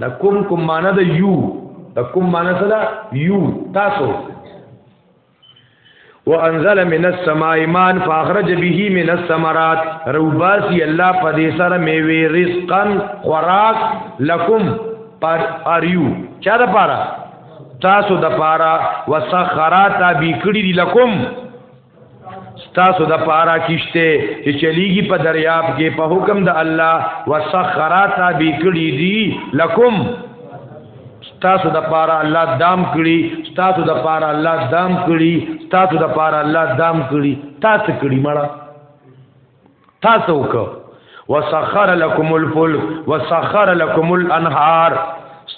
دا کوم کوم معنا د یو دا کوم معنا څه ده یو تاسو وانزل من السماء ماء فاخرج به من الثمرات روباسی الله په دې سره میوه رزقا خوراک لکم پر اریو چا د پاره تاسو د پاره وسخرات به کړی لکم ستاسو د پارا کیشته چې چلیږي په دریاب کې په حکم د الله وسخرات به کړی دي لکم ستاسو د پارا الله دام کړی ستاسو د پارا الله دام کړی ستاسو د پارا الله دام کړی تاسو کړی مړه تاسو کو وسخر لكم الفلك وسخر لكم الانهار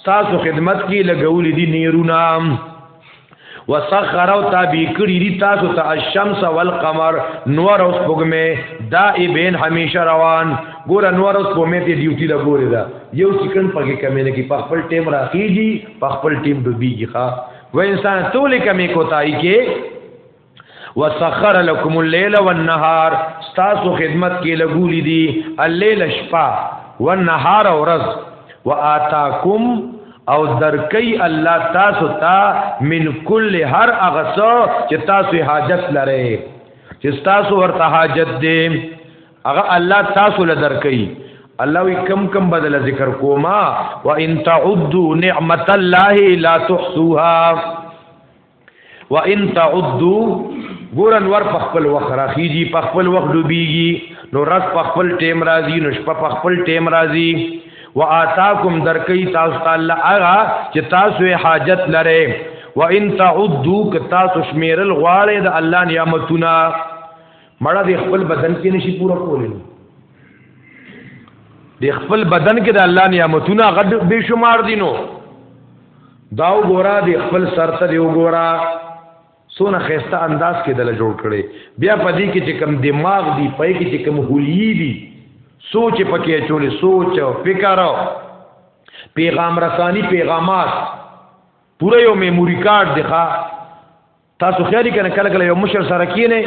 تاسو خدمت کې لګول دي نیرونه وسخر او تابع کړی دي تاسو ته الشمس والقمر نور او سپوږمې دائبین همیشه روان ګور نور او سپوږمې ته ډیوټي لا ګورې دا یو سکند پکې کمې نه کی په خپل ټیم راخیږي په خپل ټیم ډوبېږي ښا و انسان تولې کمې کوتای کې وسخر لكم الليل والنهار تاسو خدمت کې لګولې دي الليل شپه والنهار ورځ واتاکم او درکې الله تاسو ته من کل هر اغسو چې تاسو حاجت لرئ چې تاسو ورته حاجت دي هغه الله تاسو له درکې الله وی کم کم بدل ذکر کوما وان تعدوا نعمت الله لا تحصوها وان تعدو ګورن ور په خپل وخت راخیږي په خپل وخت ډوبېږي نو رس په خپل ټیم راځي نو شپه په خپل ټیم راځي واتاکم درکې تاسو تعالی هغه چې تاسو حاجت لره وان تعدو ک تاسو شمیرل غواړي د الله نعمتونه مړه د خپل بدن کې نشي پورا کولای د خپل بدن کې د الله نعمتونه غډ به شمار دي نو دا وګورا دی خپل سر ته دی وګورا سونه خيسته انداز کې دل جوړ کړي بیا پدې کې چې کم دماغ دی پې کې چې کم هولي دی سوچ پکې چولې سوچ او فکر او پیغام رسانی پیغامات پوره یو میموری کارت دی ښا تاسو خیال کنه کله کله یو مشر سره کینه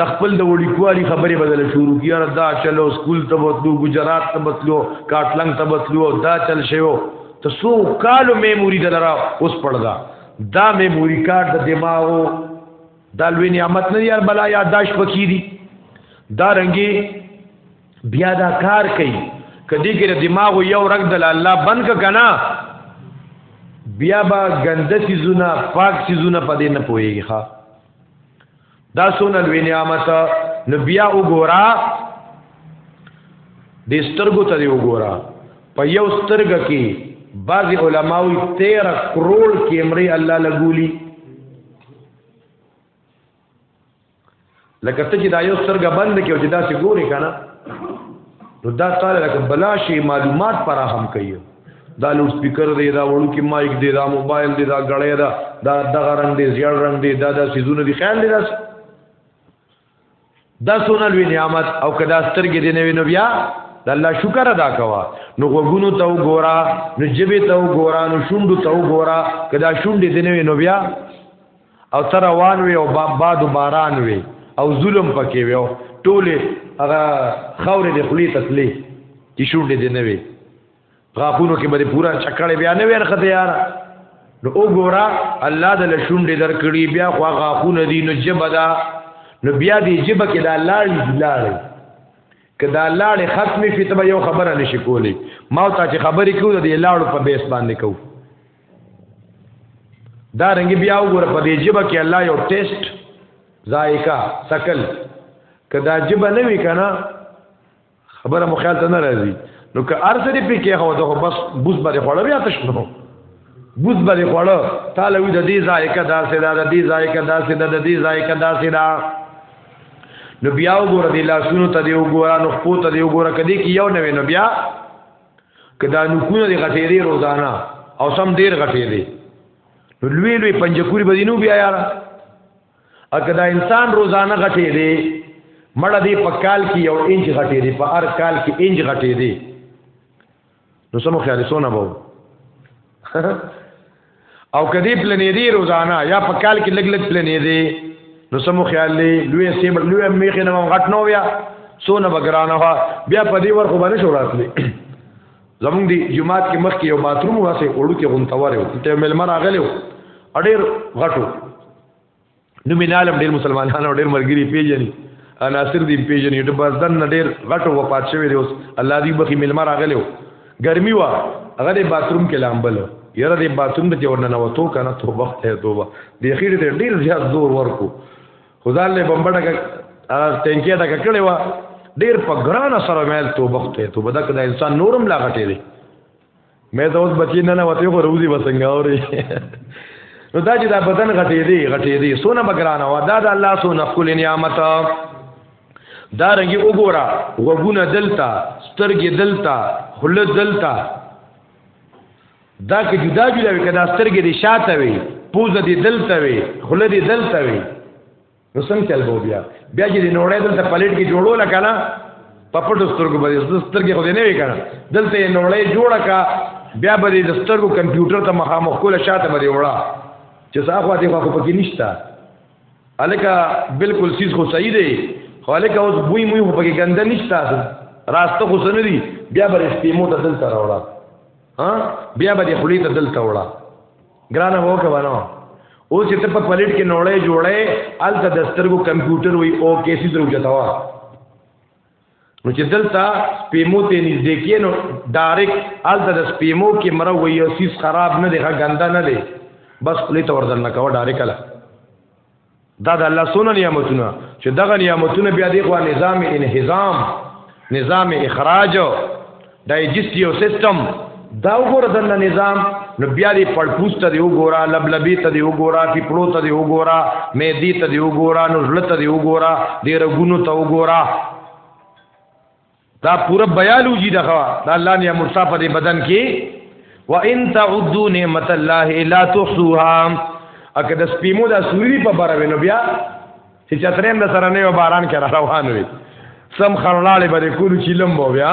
د خپل د وړیکوالي خبرې بدل شروع کیاره دا چلو سکول ته وتلو ګجرات ته وتلو کاټلنګ ته وتلو دا چل شیو ته سو کالو میموري دلرا اوس پړدا دا میموري کارت د دماغو دا لوی نعمت نه یار بلا یادداشت پکې دي دا رنګي بیا دا کار کوي کدی کې دماغ یو رګ د الله بند ک کنه بیا با ګنده سيزونه پاک سيزونه پدې نه پويږي ښا دا سونه لوي نعمت نو بیا وګورا د سترګو ته وګورا په یو سترګ کې بعض علماوی 13 کروڑ کیمرې الله لګولي لکه ته چې دا یو سترګه بند کې او چې دا څه ګوري کنه نو دا تعالی لکه بلا شی معلومات فراهم کوي دا لوډ سپیکر دی دا وړو کې مایک دی دا موبایل دی دا غړې دا دا دغه رنگ دی زیړ رنگ دی دا دا سيزونه دی خیال دی دا دا سونه لوی نعمت او کدا سترګې دی نوې نو بیا د الله شکر ادا کوا نو وګونو ته وګورا نو جبه ته وګورا نو شوندو ته وګورا کدا شوندې دی نوې نو بیا او تر روان وي او باد باران وي او ظلم پکې وي او ټوله هغه خورې د خلی تسلی چې شونډې دې نه وي غاخونو کې به پورا چکړې بیا نه ورخته یار نو وګوره الله د لشونډې درکړي بیا خو غاخونه دي نو جبه دا نو بیا دې جبه کې دا لاړې لاړې کدا لاړې ختمې فی ته یو خبره نشي کولی ما ته چې خبرې کوو د لاړو په بیس باندې کوو دا رنګ بیا وګوره په دې جبه کې الله یو ټیسټ ذایقه سکل کدا جبه نه وی کنه خبره مو خیال ته نه راځي نو که ارسه دې پکې هو ته بس بوز باندې خړل بیا تاسو نو بوز باندې خړل تعالی وی د دې ذایقه دا سه دا د دې ذایقه دا سه دا د دې ذایقه دا سه دا نو بیا وګوره دې لاسونو ته دې وګوره نو خپو ته دې وګوره کدي کې یو نه وینو بیا کدا نکونه دی غټې دی روزانه او سم ډیر غټې دی نو لوی لوی پنجکوري به دینو بیا یار اګه دا انسان روزانه غټې دی مړه دی په کال کې یو انچ غټې دی په هر کال کې انچ غټې دی نو سمو خیال سونه بو او کدی پلنې دی روزانه یا په کال کې لګ لګ پلنې دی نو سمو خیال دی لوی سیم لوی میخه نه غټ نو بیا سونه بګرانه وا بیا په دې ورخه باندې شو راتلی زمونږ دی جمعات کې مخ کې یو باتروم واسه وړو کې غونتواره ته ملمن اغلو اډیر غټو نو مینالم ډیر مسلمانانو ډیر مرګري پیژني ناصر دین پیژني د بازدن ډیر غټو وفات شوی دی اوس الله دې بخي ملمر اغلو ګرمي وا هغه د باتروم کې لامبل یره د باتروم ته ورنه نو تو کنه تو وخت ته دوه د خیر ته ډیر زیات زور ورکو خدای له بمبړه ټینکیا ډکه کړې وا ډیر په ګران سره مېل تو وخت ته تو بده کدا انسان نورم لا غټې دی مې ته اوس بچی نه نه وته خو روزي وسنګ اوري نو دا چې دا بدن غټې دی غټې دی سونه بګرانه وا دا د الله سو نفل نعمت دا رنګي وګورا وګونه دلتا سترګې دلتا خل دلتا دا کې جدا جدا وي کدا سترګې دي شاته وي پوزه دي دلته وي خل دي دلته وي نو څنګه چل بو بیا بیا چې نوړې دلته پلیټ کې جوړول کنه په پټو سترګو باندې سترګې خو دې نه وی کنه دلته نوړې جوړه کا بیا به د سترګو کمپیوټر ته مخامخ کوله شاته باندې وړه چې صاحب واته خو پکې نشتا الکه بالکل سیس خو صحیح دی خو الکه اوس بوی موی خو پکې ګنده نشتا راسته خو سن دی بیا به استیمو ته دلته راوړه ها بیا به خلی ته دلته وړه ګرانه وو کوانو او چې ته په پلیټ کې نوړې جوړې الته د سترګو کمپیوټر وي او کیسې درو چتاوا نو چې دلته سپیمو ته نږدې کې نو ډایرک الته د سپیمو کې مر وي او سیس خراب نه دی غنده نه دی بس پلیټ وردن نه کاوه ډایرک لا دا د الله سونه نعمتونه چې دغه نعمتونه بیا دی غوا نظام انهظام نظام اخراج دا جستی او سیستم دا وګوره د نظام نو بیا دی پړپوس ته دی وګوره لبلبی ته دی وګوره پیپلو ته دی وګوره مېدی ته دی وګوره نو زړه ته دی وګوره دی رګونو ته وګوره دا پوره بیولوژي دغه دا الله نه مرصا په دې بدن کې وان تعدوا نعمت الله لا تحصوها اګه د سپیمو د سوري په بار وینو بیا چې چتریم د سره نه باران کې روان وي سم خړلاله به کول چې لمبو بیا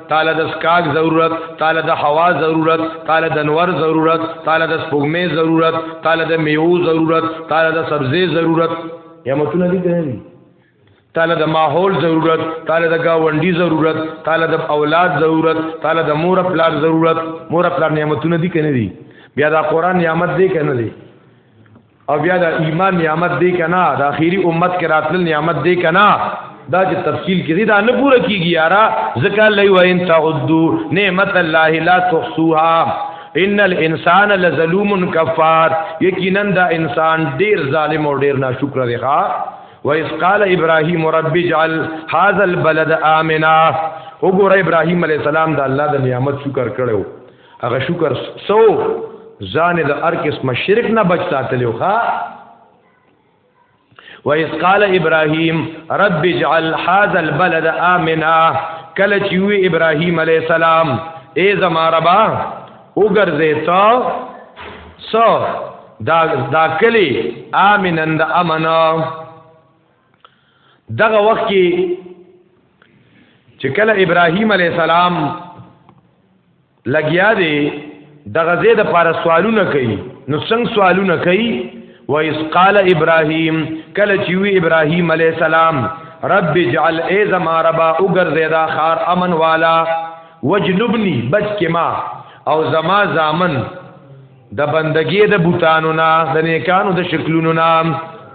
تعالی د سکاک ضرورت تعالی د هوا ضرورت تعالی د نور ضرورت تعالی د سپوږمې ضرورت تعالی د میوه ضرورت تعالی د سبزی ضرورت یا متونه دي کوي تعالی د ماحول ضرورت تعالی د گاونډي ضرورت تعالی د اولاد ضرورت تعالی د مور پلار ضرورت مور پلار نعمتونه دي کنه دي بیا دا قران نعمت دی کنه دي او بیا دا ایمان نعمت دی کنا دا اخیری امت کې راتل نعمت دی کنا دا چې تفصیل کې دا نه پوره کیږي یارا ذکر لای و ان تعدو نعمت الله لا تحصوها ان الانسان لظلوم کفار یقینا دا انسان ډیر ظالم او ډیر ناشکر دی ښا وَإِذْ قَالَ إِبْرَاهِيمُ رَبِّ اجْعَلْ هَذَا الْبَلَدَ آمِنًا وګوره ابراهيم عليه السلام د الله د نعمت شکر کړو هغه شکر سو ځان د هر قسم شرک نه بچ ساتلو ښا وَإِذْ قَالَ إِبْرَاهِيمُ رَبِّ اجْعَلْ هَذَا الْبَلَدَ آمِنًا کله چې وی ابراهیم علی السلام ای زما ربا وګرځې تا سو دا دا کلی امنند امنا دغه وخت کې چې کله ابراهیم علی السلام لګیا دی د غزې د پاره سوالونه کوي نو څنګه سوالونه کوي و اس قال ابراهيم کله چې وی ابراهيم عليه السلام رب اجعل ای زما ربا وګرځي دا خار امن والا وجنبني بچ کما او زما زامن د بندګی د بوتانو نه د نیکانو د شکلونو نه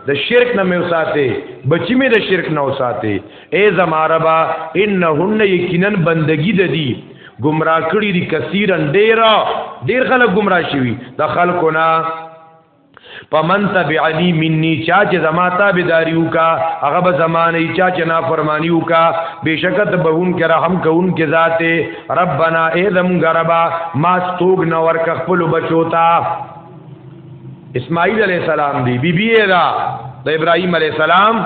د شرک نه مې وساته بچی مې د شرک نه وساته اے زما ربا انهن یقینا بندگی د دی گمراه کړی دي کثیرن ډیر ډیر خلک گمراه شوی د خلکو نه فمن تبعنی منی چا چې زما تابعداري وکا هغه به زمانه چا چې نافرمانی وکا بشکت بهون کې رحم کون کې ذاته ربنا اذم غربا ما ستوګ نو ورک خپل بچوتا اسماعیل علی السلام دی بی بی دا د ابراهیم علی السلام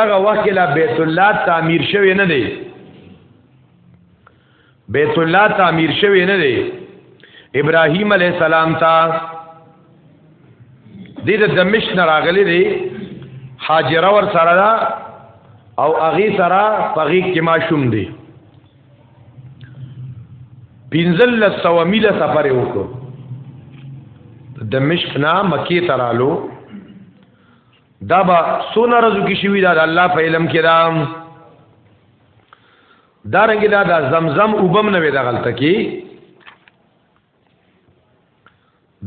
دغه وخت لا بیت الله تعمیر شوی نه دی بیت الله تعمیر شوی نه دی ابراهیم علی السلام ته د دې دمشق نه راغلی دی حاجره ور سره دا او اغي سره پغیق کې ماشوم دی پینزل سو میل سفر وکړو دمشق نه مکی ترالو دا با سونه رزو کې شوی دا د الله په علم کې دا دا رنګ دا د زمزم وبم نه وي د غلطه کې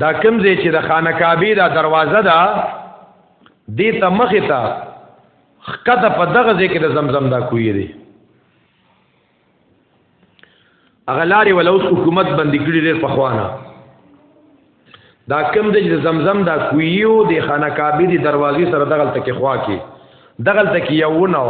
دا کوم ځای چې د خانه کعبه دا دروازه ده دې ته مخه ته خکته په دغه ځای کې د زمزم دا کوی دی هغه لارې ول اوس حکومت باندې کړی ډېر په خوانه دا کم د زمزم دا کویو د خانه کعبه دی دروازې سره دغل تکي خوا کې دغل تکي یو نه و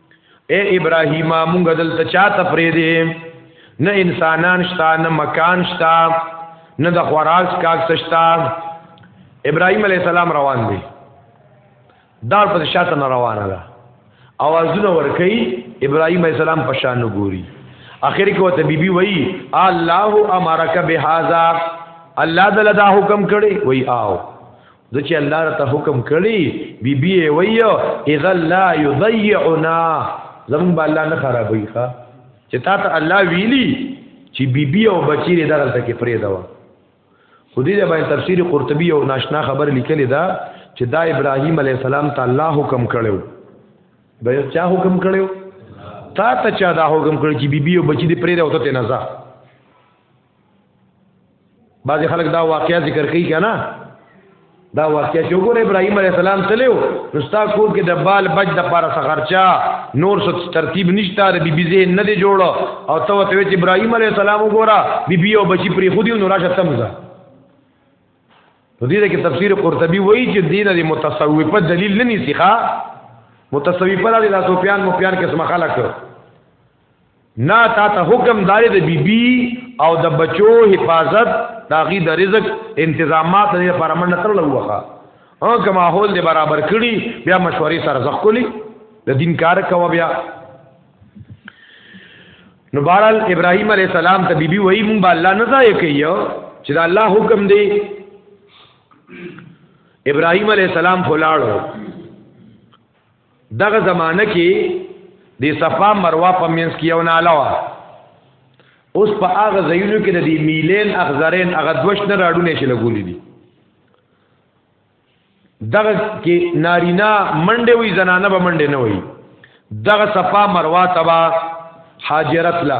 اے ابراهیم مونږ دلته چاته پرې دی نه انسانان شتا نه مکان شتا نه د خوراک کاک شتا ابراهیم علی السلام روان دی دار په شاته نه روانه ده اوازونه ورکي ابراهيم عليه السلام په شان ګوري اخر کې وته بيبي وای الله امرک بهذا الله دل دا حکم کړي وای آو ځکه الله ته حکم کړی بی بی ویو اذا لا یضيعنا زمون به الله نه خرابوي ښا چې تا ته الله ویلی چې بی بی او بچی دې دغلت کې پرې دا خو دې باندې تفسیر قرطبی او ناشنا خبر لیکلی دا چې دا ابراهیم علی السلام ته الله حکم کړو به چا حکم کړو تا ته چا دا حکم کړ چې بی بی او بچی دې پرې دا وته نه ځه بعضی خلک دا واقعیا ذکر کوي کنه دا واقعیا چې وګوره ابراهيم عليه السلام تلو رستا کور کې د بال بچ د پاره سخرچا نور څه ترتیب نشته د بیبي زه نه دی جوړ او ته وته چې ابراهيم عليه السلام وګوره بیبي او بچي پری خو دی نو راشه تمزه نو دې کې تفسیر قرطبي وایي چې دین د متصوفه دلیل نه نیسي ښا متصوفه د سفیان مفیان کې سم خلک نه تا ته حکم داري د بی بی او د بچو حفاظت دا غي د رزق انتظامات نه پر من تر لوخه او کما هول دې برابر کړي بیا مشورې سره زخولي د دین کار کوي بیا نو بارال ابراهيم عليه السلام ته بيبي وای مونږ الله نه ځای کوي چې دا الله حکم دی ابراهيم عليه السلام فلاړو دغه زمانه کې د صفا مروه په منځ کې یو ناله وا اوس په هغه ځایونو کې د دې میلین اخزرین هغه دوش نه راډونه شي لګولې دي دغه کې نارینا منډه وي زنانه به منډه نه وي دغه صفا مروه تبا حاجرت له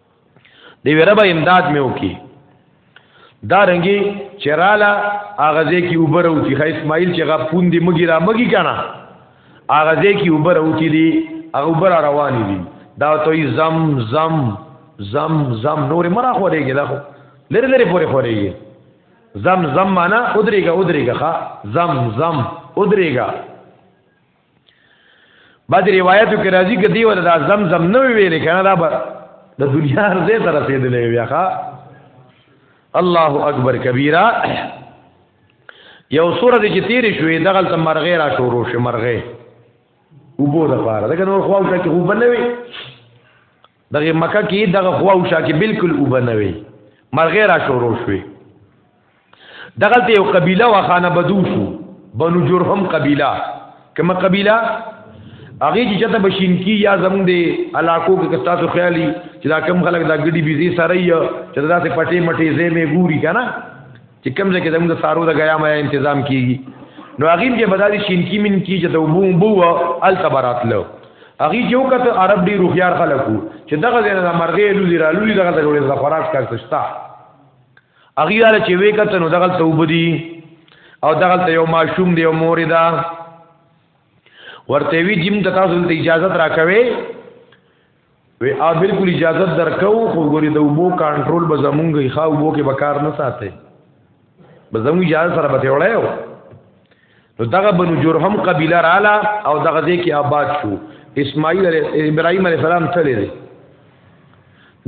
دی ویره به امداد مې وکي دا رنګي چراله اغازه کی اوبر او تی اسماعیل چې غا پوندې مګی را مګی کنه اغازه کی اوبر او تی دی اوبر روان دي دا ته زم زم زم زم نور مرا خورېږي دا خو لری لری پورې خورېږي زم زم معنا ودرېګا ودرېګا ښا زم زم ودرېګا بعد روایتو کې راځي کې دی ور دا زمزم نه ویل کنه دا به د دنیا زه تر رسیدلې بیا ښا الله اکبر کبیره یو سورہ د چې تیر شوې دغه تم مرغې را شروع شي مرغې وبو د پاره دغه نور خو ته کې وبنوي دغه مکه کې دغه خوا او شا کې بالکل وبنوي مرغې را شروع شوې دغه ته یو قبيله وخانه بدو شو بنو جرهم قبيله کومه قبيله هغه چې چته بشین کی یا زمون دی علاقو کې کستا سو خیالي چې دا کم خلک دا ګډي بيزي سره یې چې دا څه پټي مټي زې مې ګوري کنه چې کوم ځای کې زموږ د سارو د غیا مې تنظیم کیږي نو هغه کې بدالي شینکی من کی چې د وبو بو ال تبرات له هغه یو کته عرب دی روخيار خلکو چې دغه دینه د مرغې لولي را لولي دغه جوړې د خوراک کار سشتا هغه دار چې وې کته نو دغه توب دی او دغه ته یو ماشوم دی او مور دا ورته وی جیم ته تاسو ته اجازه راکوي وی آ بالکل اجازه درکو خو ګوري د وبو کنټرول به زمونږ ښه وبو کې بکار نه ساتي به زمونږ اجازه سره به وړایو نو دغه بنو جرهم قبیله رااله او دغه دې کې آباد شو اسماعیل ابراهیم علی السلام تللی دی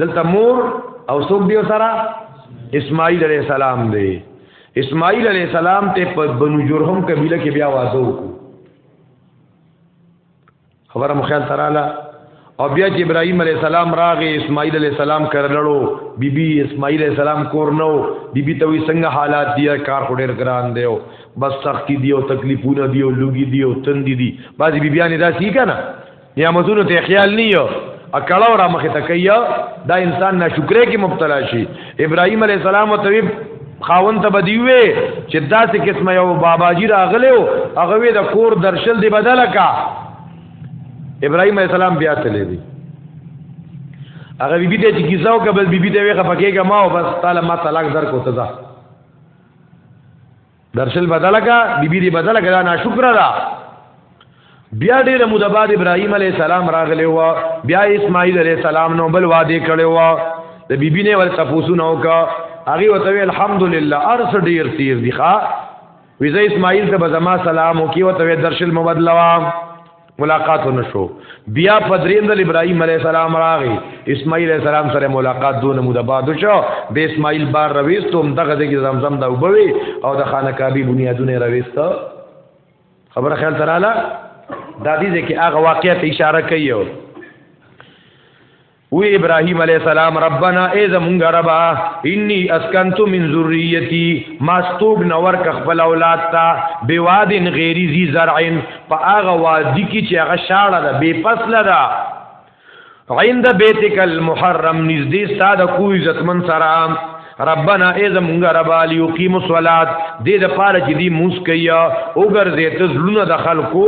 دلته مور او څوک دی سره اسماعیل علی السلام دی اسماعیل علی السلام ته په بنو جرهم قبیله کې بیا واده وکړو خبره مخیال تراله او بیا چې ابراهيم عليه السلام راغې اسماعیل عليه السلام کرلړو بیبي اسماعیل عليه السلام کور نو بیبي ته وی څنګه حالات دی کار خډیر ګران دی بس سختی دی او تکلیفونه دی او لوګي دی او تندې دی بعضی بیبيانې دا سی کنه یا مزونو ته خیال نه یو اکړه را مخه تکیا دا انسان ناشکرې کې مبتلا شي ابراهيم عليه السلام ته خاون ته بدیوي چې داسې قسمه یو باباجی راغلی او هغه د کور درشل دی بدل کا ابراهيم عليه السلام بیا تللی دی هغه بیبي ته چې کیسه او قبل بیبي ته وی خفکیګه ما او بس تعالی ما طلاق در کو تزه درشل بدل کا بیبی دی بدل کا ناشکر را بیا ډیر موده بعد ابراهیم علی السلام راغلی و بیا اسماعیل علی السلام نو بل وادي کړي و د بیبی نه ول تاسو نو کا هغه وته الحمدلله ارس ډیر تیز دی ښا ویزه اسماعیل ته بزما سلام او کی وته درشل مبدلوا ملاقات ونشو بیا پدریم دل ابراهیم علیہ السلام راغی اسماعیل علیہ السلام سره ملاقات دون مودا بعد شو به اسماعیل بار رويستم دغه دغه زمزم دا وبوي او د خانه کابی بنیادونه رويست خبره خیال تراله دا دې کې هغه واقعیت اشاره کوي وی ابراهيم عليه السلام ربنا اي زمونږ ربا اني اسكنت من ذريتي ما ستوګ نور ک خپل اولاد تا بواد غير ذي زرع په هغه وادي کې چې هغه شاړه ده بے فصله ده عند بيتك المحرم نږدې ساده کوی عزتمن سره ربنا اذا مونږ رب علی یقیم الصلات دې د پاره چې دی موس کیا او ګرځې ته زلون د خلکو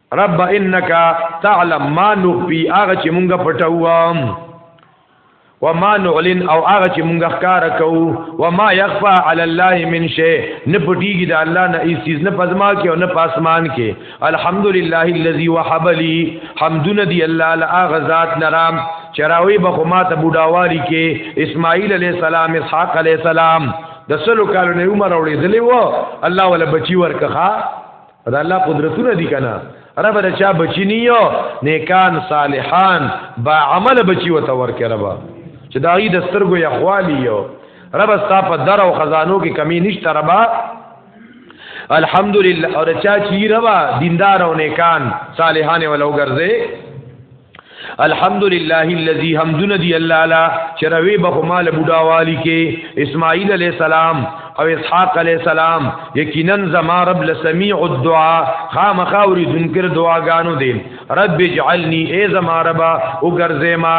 رب انک تعلم ما نخفي هغه چې مونږه پټوام وما نعلن او هغه چې مونږه ښکار کوو وما يخفى على الله من شيء نه پټيږي د الله نه هیڅ چیز نه پزما کې او نه پاسمان کې الحمدلله الذي وهب لي حمدنا دي الله لا غزاد نرام چراوي بخما ته بډاوالي کې اسماعیل عليه السلام اسحاق عليه السلام د سلو کالو نه عمر اورې دلی و الله ولا بچي ورکخه دا الله قدرتونه دي کنه رب د چا بچی نیو نیکان صالحان با عمل بچی وته ورکه رب چې دا ای د سترګو یا خوالی یو رب ستا په در او خزانو کې کمی نشته رب الحمدلله اور چا چی رب دیندار او نیکان صالحان ولو ګرځي الحمدلله الذي حمدن دی الله لا چروي به مال بوډا والی کې اسماعیل علی السلام او اسحاق علی السلام یقینا زما رب لسمیع الدعاء خامخاوري ذکر دعاګانو دی رب اجعلني ای زما رب او ګرځه ما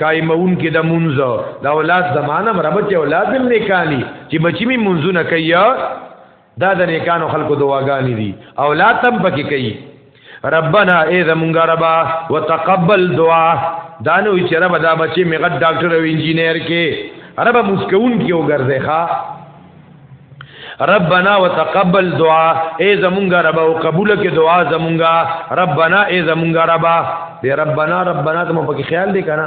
قائمون کې د منځ دا اولاد زمانه رب چې اولاد هم نه کانی چې بچی می منځونه کوي دا د نیکانو خلکو دعاګانې دي او لا تم پکې کوي ربنا ای زمونږ ربا وتقبل دعا دا نو چې رب دا بچي مې غټ ډاکټر او انجینر کې رب مسکون کې وګرځي ښا ربنا وتقبل دعا ای زمونږ رب او قبول کې دعا زمونږ ربنا ای زمونږ ربا دې ربنا ربنا ته مو پکې خیال دی کنه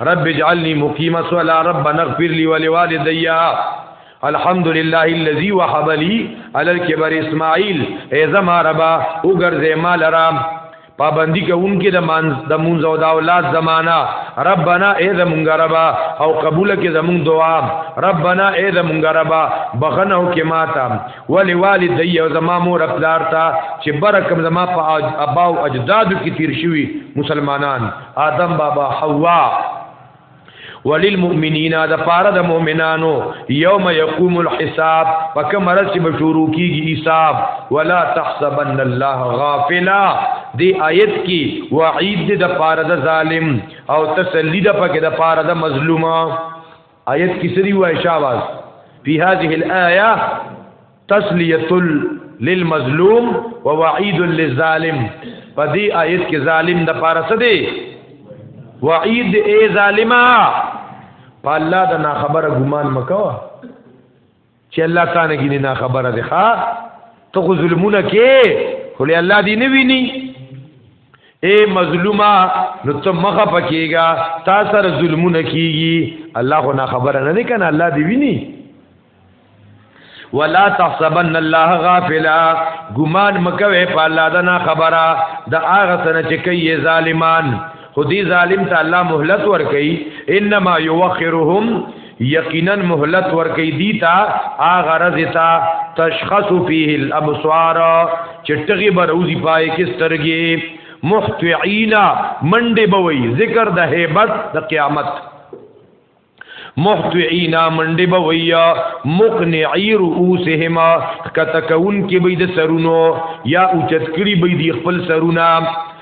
رب اجعلني مقيم الصلاه رب اغفر لي ولوالدي الحمد لله الذي وهب لي على الكبر اسماعيل اي زما ربا وګرځه مال را پابندی کوونکې د مان د مونږ او د اولاد زمانہ ربنا اے زمونږ ربا او قبول کې زمونږ دعا ربنا اے زمونږ ربا بخنه کې ماته ولی والدی او زما مور خپلار تا چې برکم زما په ابا او اجدادو کې تیر شوی مسلمانان آدم بابا حوا وللمؤمنین دا پاره د مؤمنانو یوم یقوم الحساب پک مرز چې بشورو کیږي حساب ولا تحسبن الله غافلا دی آیت کی وعید د پاره د ظالم او تسلی د پک د پاره د مظلومه آیت کې سری وای شاباس فی هذه الايه تسلیه للمظلوم ووعید للظالم په دې آیت کې ظالم د پاره څه دی وعید ای ظالما په الله د ناخبره ګمان مکوه چې الله ستانه کې نه خبره ده ښا ته خو ظلمونه کې خو الله دې نه ویني اے مظلومه نو ته مخه پکېګا تا سره ظلمونه کیږي الله خو نه خبره نه ده کنه الله دې ویني ولا تحسبن الله غافلا ګمان مکوي په الله دا نه خبره دا هغه سره چې کوي ظالمان خودي ظالم ته الله مهلت ور کوي انما يوخرهم یقینا مهلت ورکی دیتا آغا رزتا تشخص فیه الابصار چټغی بروزی پای کې سترګې محتعینا منډه بوي ذکر د هیبت د قیامت محتعینا منډه بوي مقنعی رؤوسهما کتکون کې بيد سرونو یا اوچت کړي بيد خپل سرونه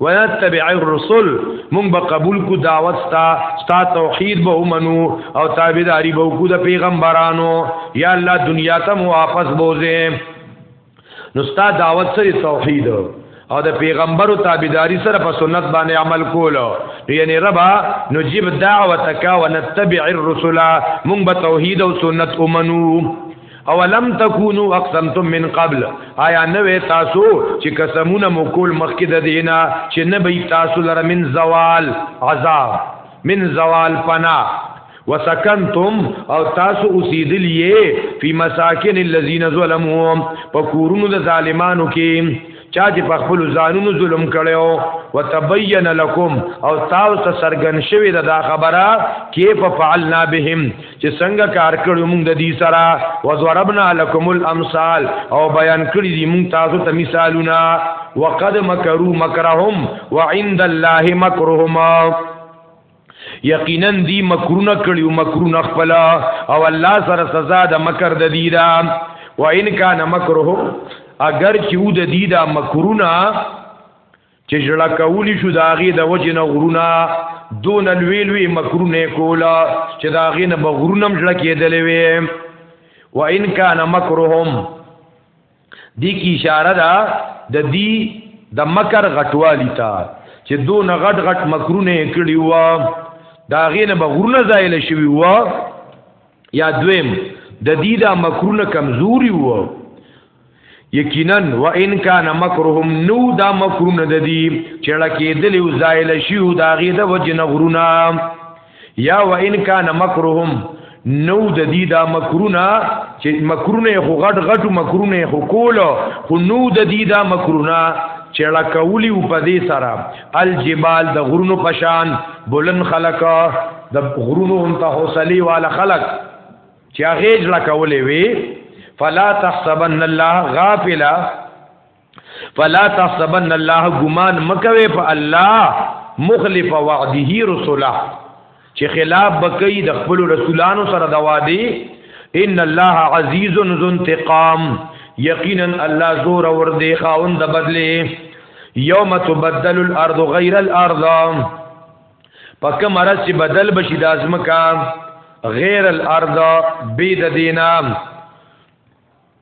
ويتبع الرسل مونږ به قبول کو دعوت ستا ستا توحید به ومنو او تابعداري به کو د پیغمبرانو یا الله دنیا ته واپس بوزه نو ستا دعوت سره توحید او د پیغمبرو تابعداري سره په سنت باندې عمل کولو یعنی ربا نجيب دعوتک ونتبع الرسل مونږ به توحید او سنت ومنو او لم تکونو اقسمتم من قبل آیا نه وې تاسو چې قسمونه مو کول مخکې د دینا چې نه به تاسو لره من زوال عذاب من زوال پنا وسکنتم او تاسو اوسیدلې په مساکن الذين ظلموا په کورونو د ظالمانو کې چا چې په خپل ځانونو ظلم کړو وتبین لکم او تاسو ته سرګن شوی دا خبره کیف فعلنا بهم چې څنګه کار کړو موږ د دې سره وضربنا لکم الامثال او بیان کړی دي موږ تاسو ته مثالونه وقد مکروا مکرهم وعند الله مکرهم یقینا دی مکرونه کړی او مکرونه خپل او الله سره سزا د مکر د دی دا و ان کان مکرهم اگر چې و د دی دا مکرونه چې جړه کولی شو دا غي د وجه نه غرونه دون لوی لوی مکرونه کولا چې دا غي نه بغرونم جړه کېدلې وي و ان کان مکرهم دې کی اشاره ده د دې د مکر غټوالی ته چې دو نه غټ غټ مکرونه کړی و دا غینه به غرونه زایل شوی و یا دویم د دې د مکرونه کمزوري و یقینا و ان کان مکرهم نو دا مکرونه د دې چې لکه دلی زایل شیو دا غې د وجنه غرونه یا و ان کان مکرهم نو د دې دا مکرونه چې مکرونه خو غټ غټ مکرونه خو کول خو نو د دې دا مکرونه چې لکولی په دې سره الجبال د غرونو پشان بلن خلق د غرونو هم ته حوصله والا خلق چې هغه جلا کولې وي فلا تحسبن الله غافلا فلا تحسبن الله ګمان مکوي په الله مخلف وعده رسوله چې خلاف بکئی د خپل رسولانو سره د وعده ان الله عزیز ذو انتقام یقینا الله زور ور دی خاوند بدله یوم تبدل الارض غیر الارض پکه مرز چې بدل بشي د ازمکا غیر الارض بيد دینام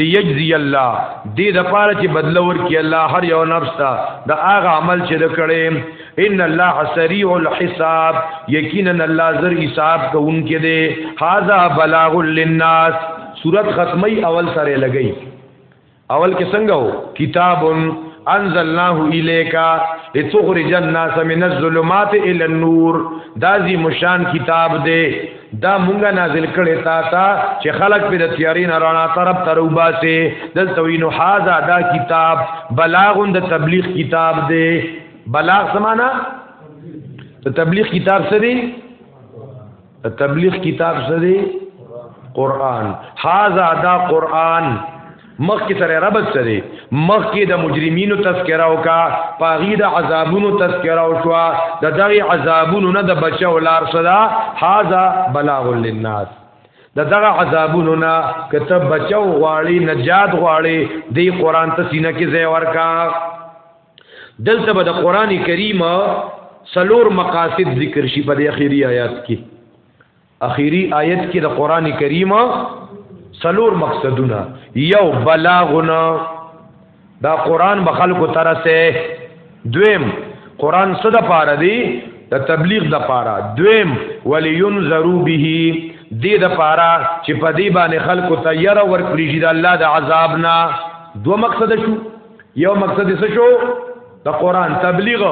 ليجزي الله دې د پاره چې بدل ورکړي الله هر یو نفس ته د هغه عمل چې وکړي ان الله سريع الحساب یقینا الله زر حساب کوونکې دې هاذا بلاغ للناس صورت ختمي اول سره لګي اول کې څنګه وو کتاب انزلناه الیک لتخرج الناس من الظلمات الى النور دازی مشان کتاب دے دا مونږه نازل کړي تا تا چې خلق په تیارین رانا طرف تر وباسي دلته وینو هاذا دا کتاب بلاغ د تبلیغ کتاب دی بلاغ سمانا د تبلیغ کتاب څه دی د تبلیغ کتاب څه دی قران هاذا دا قران مخ کې سره ربط سره مخ کې د مجرمینو تذکرہ او کا پاغي د عذابونو تذکرہ او شو د دغه عذابونو نه د بچو لار صدا هاذا بلاغ للناس د دغه عذابونو نه کته بچو غواړي نجات غواړي دی قران ته سینه کې ځای ورکا دلته به د قران کریم سلور مقاصد ذکر شي په اخیری آیات کې اخیری آیت کې د قران کریم څلور مقصدونه یو بلاغنا دا قران به خلکو ترسه دویم قران صد پاره دی د تبلیغ د پاره دویم ولینذرو به دې د پاره چې په دې باندې خلکو ته ير ور کړی شي د الله د عذاب نه دوه مقصد شو یو مقصد څه شو د قران تبلیغ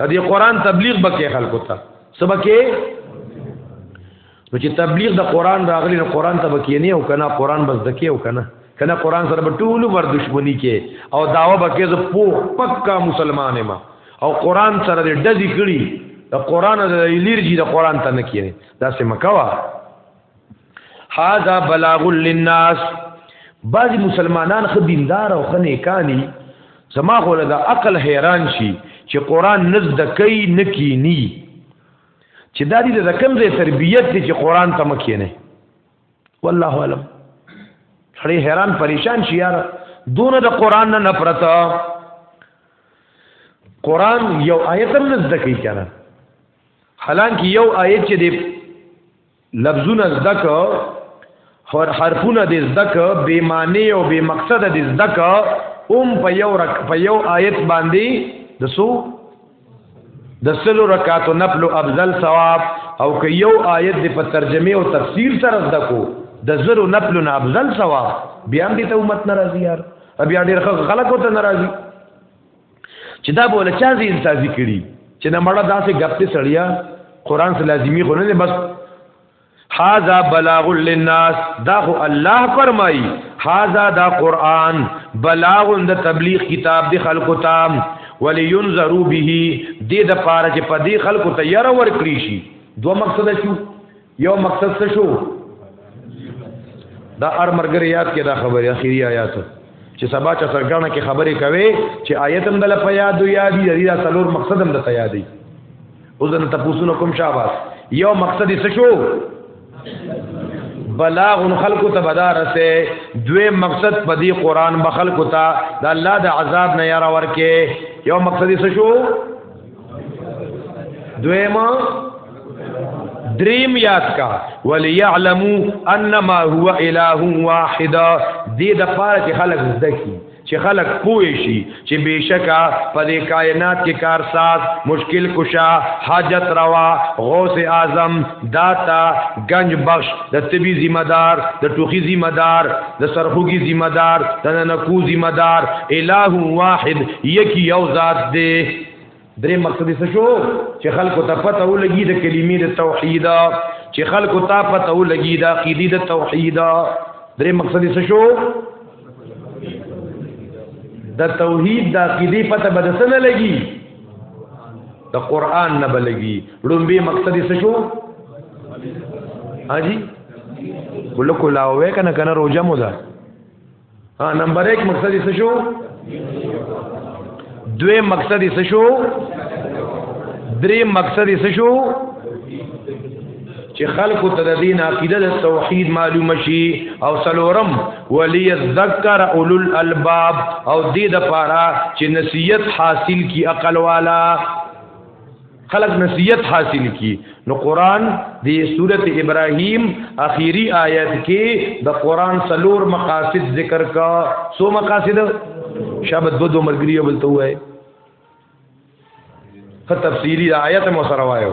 د قران تبلیغ بکې خلکو ته سبکه نو چې تبلیغ د قران راغلی نو قران ته بکې نه او کنه قران بس دکې او کنه کنه قران سره به ټول ور دښمنی کې او داوا بکې ز پو پکا مسلمان ما او قران سره د دځی کړي د قران د لیرجی د قران ته نه کېږي دا سم کوا هاذا بلاغ للناس بعض مسلمانان خو دیندار او خنه کانی زما خو له عقل حیران شي چې قران نزد کوي نکینی چې دا دې د کم ځای تربیت دي چې قران ته مکینه والله علم خړې حیران پریشان شي یار دونه د قران نه نفرت قران یو آیت هم نزد کوي کنه حالانکه یو آیت چې د لفظونه زده کو هر حرفونه د زده کو بے معنی او بے مقصد د زده کو اوم په یو رک په یو آیت باندې د سو د سلو رکعاتو نفل افضل ثواب او که یو آیت د په ترجمه او تفسیر سره زده کو د زرو نفل نه افضل ثواب بیا هم دې ته امت ناراضي یار بیا ډېر غلط وته ناراضي چې دا بوله چا زین سازي کړي چې نه مړه داسې غپته سړیا قران سره لازمی خو نه بس هاذا بلاغ للناس دا خو الله فرمای هاذا دا قران بلاغ د تبلیغ کتاب دی خلکو تام ولینذرو به دې د پاره چې په دې خلکو ته یره ور کړی شي دوه مقصد شو یو مقصد څه شو دا ار مرګر یاد کې دا خبره اخیری آیات چې سبا چې سرګانه کې خبرې کوي چې آیت هم دل په یاد یادي د دې څلور مقصد هم د تیادي اوس نن تاسو نو کوم شاباس یو مقصد څه شو بلاغ خلق ته بدار سه دوی مقصد په دې قران به خلق ته د الله د عذاب نه یاره ورکه یو مقصد څه شو دویما دریم یاد کا وليعلمو انما هو اله واحد دې د پاره چې خلک زده کی چې خلک پوه شي چې بشکا په دې کائنات کې کارساز مشکل کشا حاجت روا غوث اعظم داتا گنج بخش د طبي ذمہ دار د ټوخي ذمہ دار د سرخوږي ذمہ دار د نکو ذمہ دار الہ واحد یکی یو ذات دی درې مقصد څه شو چې خلکو ته پته ولګي د کلمې د توحید چې خلکو ته پته ولګي د عقیدې د توحید درې مقصد څه شو د توحید د عقیدې پته به څه نه لګي د قران نه بلګي لومبي مقصد څه شو اجي کله کله وې کنه کنه روزه مو ده ها نمبر 1 مقصد یې څه شو دوی مقصد یې څه شو درې مقصد یې څه شو چې خلکو ته د دین عقیده د توحید معلومه شي او سلورم ولی ذکر اولو الالباب او دې د پاره چې نصیحت حاصل کی عقل والا خلق نصیحت حاصل کی نو قران دی سورت ابراهیم اخیری آیت کې د قران سلور مقاصد ذکر کا سو مقاصد شابت دو دو مرګری بل ته وای په تفسیری آیت مو سره وایو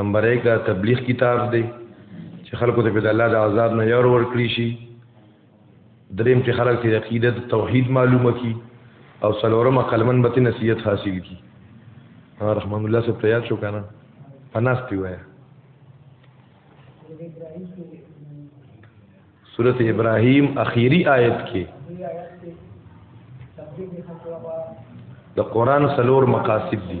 نمبر 1 دا تبلیغ کتاب دی چې خلکو ته په الله د عذاب نه یار ور کړی شي دریم چې خلک ته عقیده د توحید معلومه کی او څلورمه قلمن به نصیحت حاصل کی رحمان الله سب تیار شو کنه پناستی وای سورت ابراهیم اخیری آیت کې د قران سلور مقاصد دي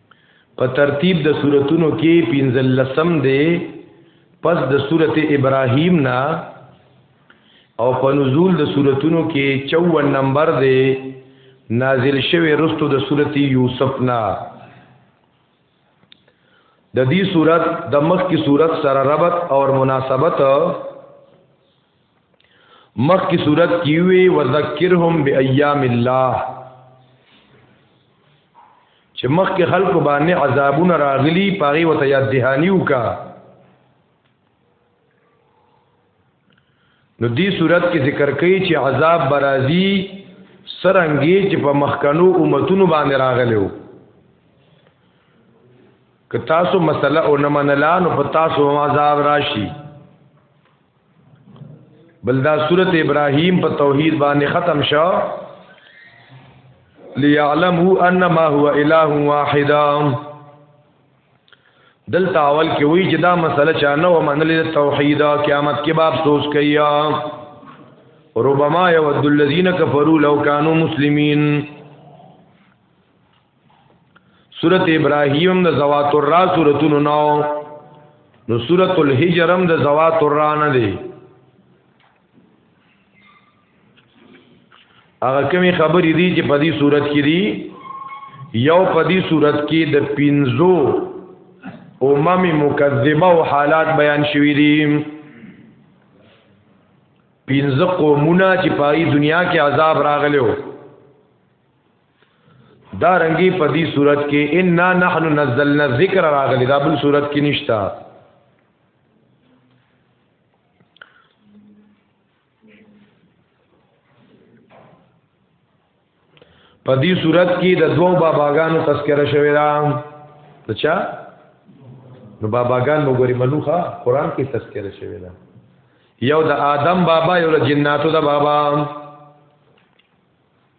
په ترتیب د سوراتونو کې پنځل لسم دی پس د سورت ابراهیم نا او په نزول د سوراتونو کې 54 نمبر دی نازل شوی رستو د سورت یوسف نا د دې صورت د مخ کی صورت سره ربط او مناسبت مخ کی صورت کیوی وذکرهم بایام الله چې مخ کې خلکو باندې عذابونه راغلي پاغي وته یاد دهانی وکا نو دې صورت کې ذکر کوي چې عذاب برازي سرنګي چې په مخکنو امتونو باندې راغلو که تاسو مسله او نه منلانو په تاسو عذاب راشي بل دا سورت ابراهیم په توحید باندې ختم شو ليعلموا انما هو اله واحد دل تاول کې وی چې دا مسله چا نه ومنلې توحید قیامت کې باب سوچ کیا ربما يود الذين كفروا لو كانوا مسلمين سورت ابراهیم د زوات الرا سورتونو نو نو سورت الحجرم د زوات الرا نه دی هغه کمی خبرې دي چې په دې صورت کې دي یو په دې صورت کې د پینزو امم مکذبه او حالات بیان شوې دي پینځه قومونه چې پای دنیا کې عذاب راغلو دا رنگی په دې صورت کې ان نحن نزلنا الذکر راغلی دا بل صورت کې نشتا په دې صورت کې د دوو باباګانو تذکرہ شوی را اچھا نو باباګان نو ګوري ملوخه قران کې تذکرہ شوی را یو د آدم بابا یو د جناتو د بابا